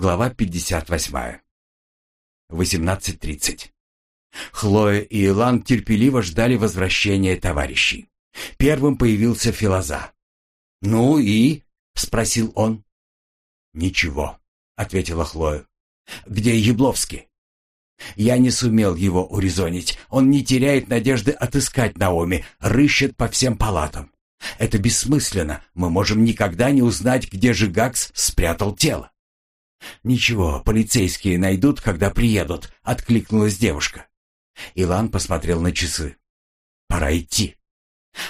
Глава 58. 18.30. Хлоя и Илан терпеливо ждали возвращения товарищей. Первым появился Филоза. «Ну и?» — спросил он. «Ничего», — ответила Хлоя. «Где Ябловский?» Я не сумел его урезонить. Он не теряет надежды отыскать Наоми, рыщет по всем палатам. Это бессмысленно. Мы можем никогда не узнать, где же Гакс спрятал тело. «Ничего, полицейские найдут, когда приедут», — откликнулась девушка. Илан посмотрел на часы. «Пора идти».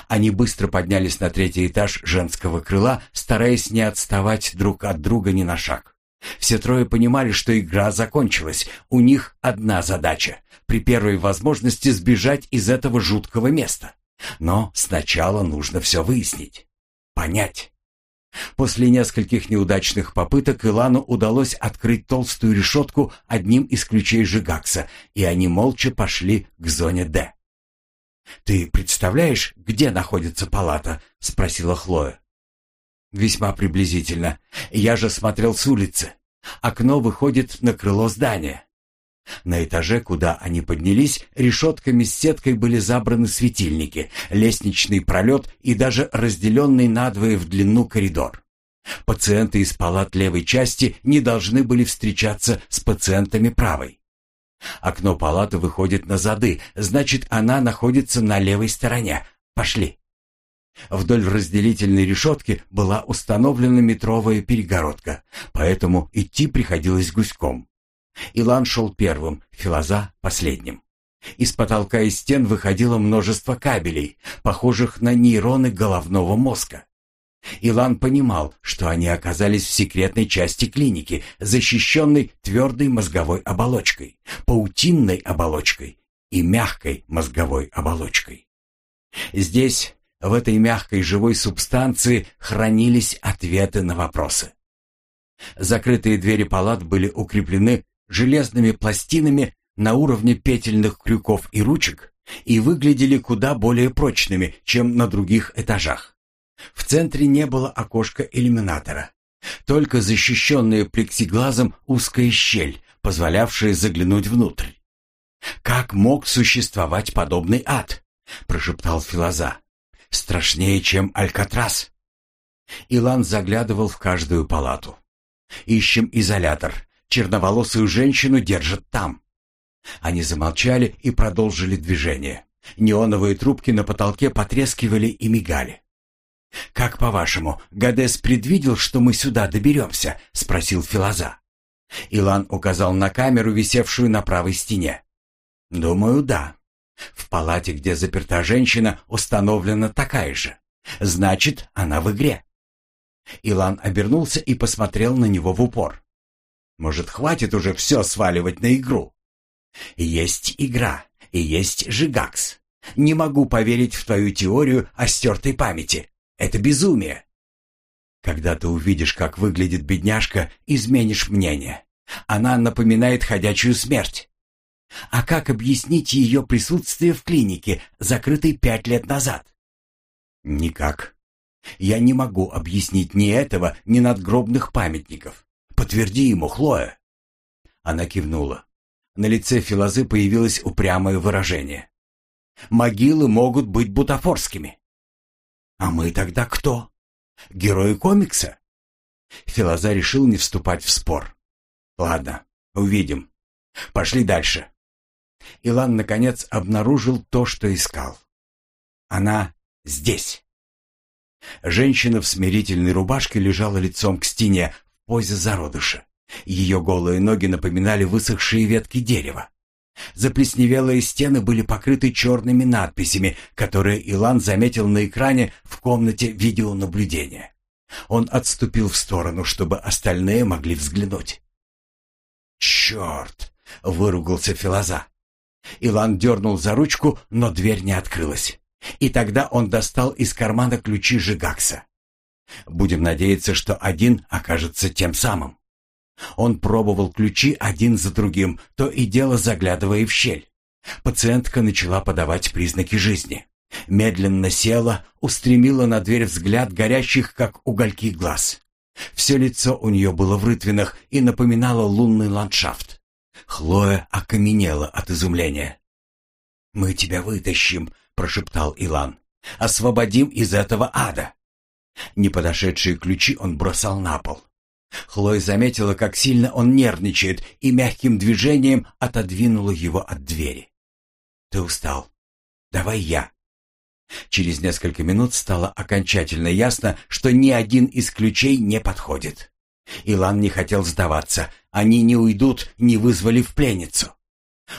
Они быстро поднялись на третий этаж женского крыла, стараясь не отставать друг от друга ни на шаг. Все трое понимали, что игра закончилась. У них одна задача — при первой возможности сбежать из этого жуткого места. Но сначала нужно все выяснить, понять. После нескольких неудачных попыток Илану удалось открыть толстую решетку одним из ключей Жигакса, и они молча пошли к зоне «Д». «Ты представляешь, где находится палата?» — спросила Хлоя. «Весьма приблизительно. Я же смотрел с улицы. Окно выходит на крыло здания. На этаже, куда они поднялись, решетками с сеткой были забраны светильники, лестничный пролет и даже разделенный надвое в длину коридор. Пациенты из палат левой части не должны были встречаться с пациентами правой. Окно палаты выходит на зады, значит, она находится на левой стороне. Пошли. Вдоль разделительной решетки была установлена метровая перегородка, поэтому идти приходилось гуськом. Илан шел первым, Филоза — последним. Из потолка и стен выходило множество кабелей, похожих на нейроны головного мозга. Илан понимал, что они оказались в секретной части клиники, защищенной твердой мозговой оболочкой, паутинной оболочкой и мягкой мозговой оболочкой. Здесь, в этой мягкой живой субстанции, хранились ответы на вопросы. Закрытые двери палат были укреплены железными пластинами на уровне петельных крюков и ручек и выглядели куда более прочными, чем на других этажах. В центре не было окошка иллюминатора, только защищенная плексиглазом узкая щель, позволявшая заглянуть внутрь. «Как мог существовать подобный ад?» — прошептал Филоза. «Страшнее, чем Алькатрас». Илан заглядывал в каждую палату. «Ищем изолятор. Черноволосую женщину держат там». Они замолчали и продолжили движение. Неоновые трубки на потолке потрескивали и мигали. «Как по-вашему, Гадес предвидел, что мы сюда доберемся?» — спросил Филоза. Илан указал на камеру, висевшую на правой стене. «Думаю, да. В палате, где заперта женщина, установлена такая же. Значит, она в игре». Илан обернулся и посмотрел на него в упор. «Может, хватит уже все сваливать на игру?» «Есть игра, и есть Жигакс. Не могу поверить в твою теорию о стертой памяти. Это безумие. Когда ты увидишь, как выглядит бедняжка, изменишь мнение. Она напоминает ходячую смерть. А как объяснить ее присутствие в клинике, закрытой пять лет назад? Никак. Я не могу объяснить ни этого, ни надгробных памятников. Подтверди ему, Хлоя. Она кивнула. На лице Филозы появилось упрямое выражение. Могилы могут быть бутафорскими. А мы тогда кто? Герои комикса? Филоза решил не вступать в спор. Ладно, увидим. Пошли дальше. Илан, наконец, обнаружил то, что искал. Она здесь. Женщина в смирительной рубашке лежала лицом к стене позе зародыша. Ее голые ноги напоминали высохшие ветки дерева. Заплесневелые стены были покрыты черными надписями, которые Илан заметил на экране в комнате видеонаблюдения. Он отступил в сторону, чтобы остальные могли взглянуть. «Черт!» — выругался Филоза. Илан дернул за ручку, но дверь не открылась. И тогда он достал из кармана ключи Жигакса. Будем надеяться, что один окажется тем самым. Он пробовал ключи один за другим, то и дело заглядывая в щель. Пациентка начала подавать признаки жизни. Медленно села, устремила на дверь взгляд горящих, как угольки, глаз. Все лицо у нее было в рытвинах и напоминало лунный ландшафт. Хлоя окаменела от изумления. «Мы тебя вытащим», — прошептал Илан. «Освободим из этого ада». Неподошедшие ключи он бросал на пол. Хлоя заметила, как сильно он нервничает, и мягким движением отодвинула его от двери. «Ты устал. Давай я». Через несколько минут стало окончательно ясно, что ни один из ключей не подходит. Илан не хотел сдаваться. Они не уйдут, не вызвали в пленницу.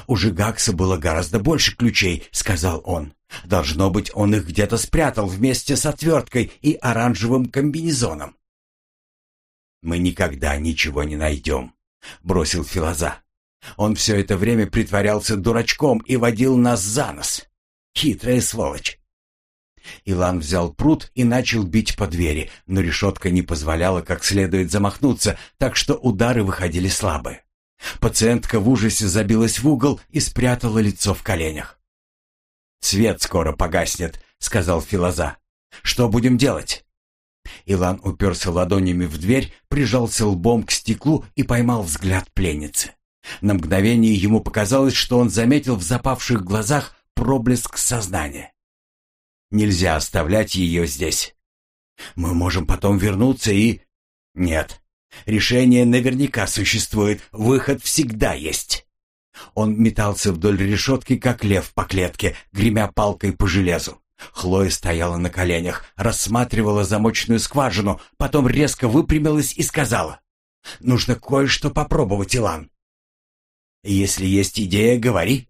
«У Жигакса было гораздо больше ключей», — сказал он. «Должно быть, он их где-то спрятал вместе с отверткой и оранжевым комбинезоном». «Мы никогда ничего не найдем», — бросил Филоза. «Он все это время притворялся дурачком и водил нас за нос. Хитрая сволочь». Илан взял пруд и начал бить по двери, но решетка не позволяла как следует замахнуться, так что удары выходили слабые. Пациентка в ужасе забилась в угол и спрятала лицо в коленях. «Свет скоро погаснет», — сказал Филоза. «Что будем делать?» Илан уперся ладонями в дверь, прижался лбом к стеклу и поймал взгляд пленницы. На мгновение ему показалось, что он заметил в запавших глазах проблеск сознания. Нельзя оставлять ее здесь. Мы можем потом вернуться и... Нет. Решение наверняка существует, выход всегда есть. Он метался вдоль решетки, как лев по клетке, гремя палкой по железу. Хлоя стояла на коленях, рассматривала замочную скважину, потом резко выпрямилась и сказала. «Нужно кое-что попробовать, Илан». «Если есть идея, говори».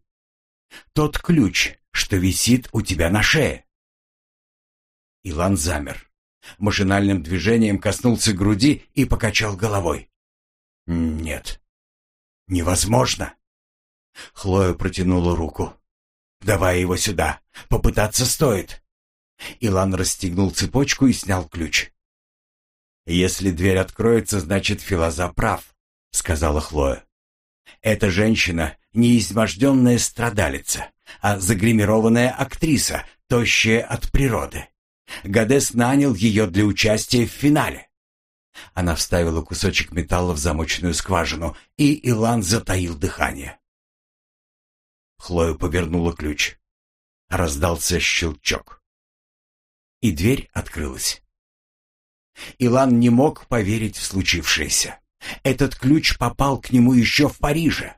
«Тот ключ, что висит у тебя на шее». Илан замер. Машинальным движением коснулся груди и покачал головой. «Нет, невозможно». Хлоя протянула руку. «Давай его сюда. Попытаться стоит». Илан расстегнул цепочку и снял ключ. «Если дверь откроется, значит, Филоза прав», — сказала Хлоя. «Эта женщина не изможденная страдалица, а загримированная актриса, тощая от природы. Гадес нанял ее для участия в финале. Она вставила кусочек металла в замочную скважину, и Илан затаил дыхание. Хлоя повернула ключ. Раздался щелчок. И дверь открылась. Илан не мог поверить в случившееся. Этот ключ попал к нему еще в Париже.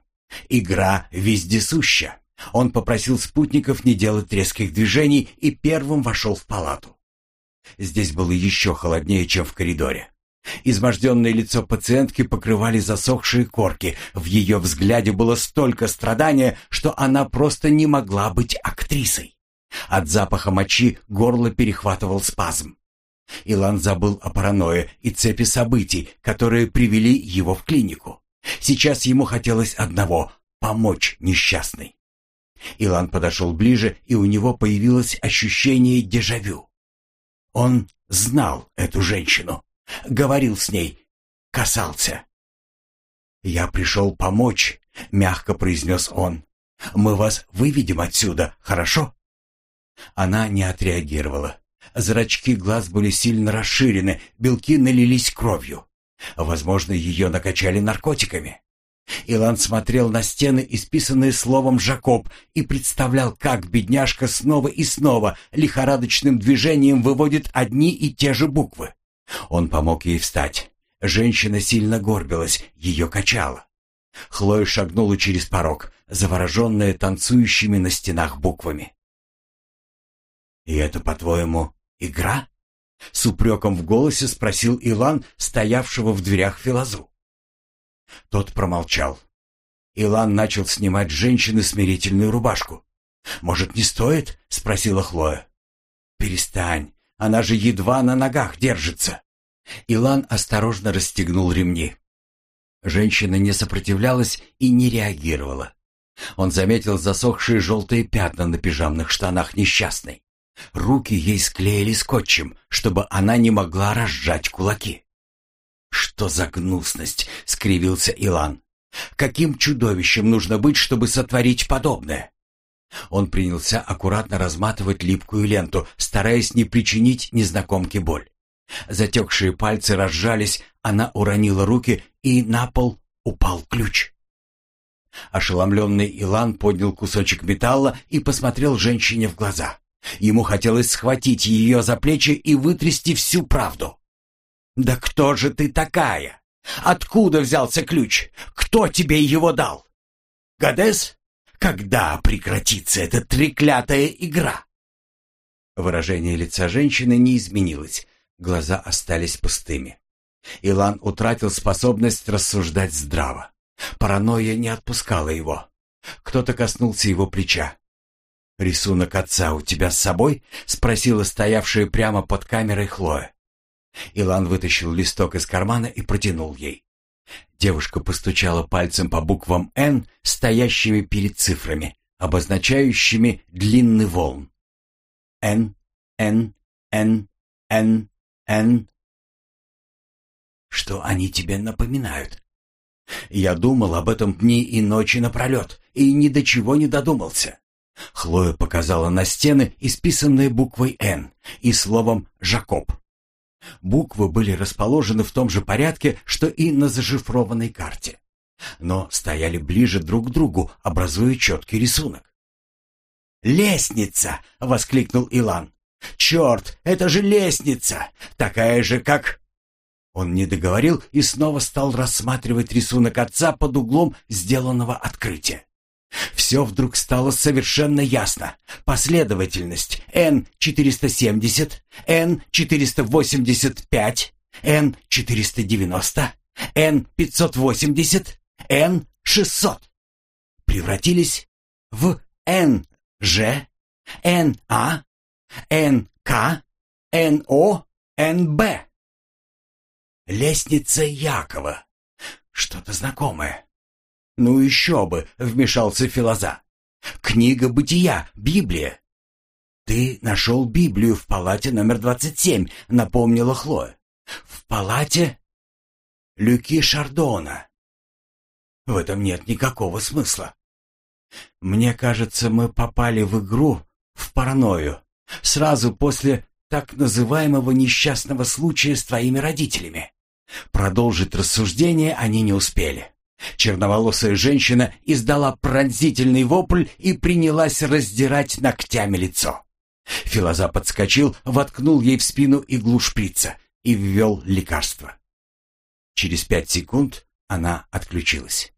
Игра вездесуща. Он попросил спутников не делать резких движений и первым вошел в палату. Здесь было еще холоднее, чем в коридоре. Изможденное лицо пациентки покрывали засохшие корки. В ее взгляде было столько страдания, что она просто не могла быть актрисой. От запаха мочи горло перехватывал спазм. Илан забыл о паранойе и цепи событий, которые привели его в клинику. Сейчас ему хотелось одного — помочь несчастной. Илан подошел ближе, и у него появилось ощущение дежавю. Он знал эту женщину, говорил с ней, касался. «Я пришел помочь», — мягко произнес он. «Мы вас выведем отсюда, хорошо?» Она не отреагировала. Зрачки глаз были сильно расширены, белки налились кровью. Возможно, ее накачали наркотиками. Илан смотрел на стены, исписанные словом «Жакоб», и представлял, как бедняжка снова и снова лихорадочным движением выводит одни и те же буквы. Он помог ей встать. Женщина сильно горбилась, ее качало. Хлоя шагнула через порог, завороженная танцующими на стенах буквами. «И это, по-твоему, игра?» С упреком в голосе спросил Илан, стоявшего в дверях Филозу. Тот промолчал. Илан начал снимать женщины смирительную рубашку. «Может, не стоит?» — спросила Хлоя. «Перестань, она же едва на ногах держится». Илан осторожно расстегнул ремни. Женщина не сопротивлялась и не реагировала. Он заметил засохшие желтые пятна на пижамных штанах несчастной. Руки ей склеили скотчем, чтобы она не могла разжать кулаки. «Что за гнусность!» — скривился Илан. «Каким чудовищем нужно быть, чтобы сотворить подобное?» Он принялся аккуратно разматывать липкую ленту, стараясь не причинить незнакомке боль. Затекшие пальцы разжались, она уронила руки, и на пол упал ключ. Ошеломленный Илан поднял кусочек металла и посмотрел женщине в глаза. Ему хотелось схватить ее за плечи и вытрясти всю правду. «Да кто же ты такая? Откуда взялся ключ? Кто тебе его дал? Гадес? Когда прекратится эта треклятая игра?» Выражение лица женщины не изменилось, глаза остались пустыми. Илан утратил способность рассуждать здраво. Паранойя не отпускала его. Кто-то коснулся его плеча. «Рисунок отца у тебя с собой?» — спросила стоявшая прямо под камерой Хлоя. Илан вытащил листок из кармана и протянул ей. Девушка постучала пальцем по буквам «Н», стоящими перед цифрами, обозначающими длинный волн. «Н, Н, Н, Н, Н». «Что они тебе напоминают?» Я думал об этом дни и ночи напролет, и ни до чего не додумался. Хлоя показала на стены, исписанные буквой «Н» и словом «Жакоб». Буквы были расположены в том же порядке, что и на зашифрованной карте, но стояли ближе друг к другу, образуя четкий рисунок. «Лестница!» — воскликнул Илан. «Черт, это же лестница! Такая же, как...» Он не договорил и снова стал рассматривать рисунок отца под углом сделанного открытия. Все вдруг стало совершенно ясно. Последовательность N470, N485, N490, N580, N600 превратились в NG, NA, NK, NO, NB. Лестница Якова. Что-то знакомое. «Ну еще бы!» — вмешался Филоза. «Книга бытия, Библия». «Ты нашел Библию в палате номер двадцать семь», — напомнила Хлоя. «В палате Люки Шардона». «В этом нет никакого смысла». «Мне кажется, мы попали в игру, в паранойю, сразу после так называемого несчастного случая с твоими родителями». Продолжить рассуждение они не успели. Черноволосая женщина издала пронзительный вопль и принялась раздирать ногтями лицо. Филоза подскочил, воткнул ей в спину иглу шприца и ввел лекарство. Через пять секунд она отключилась.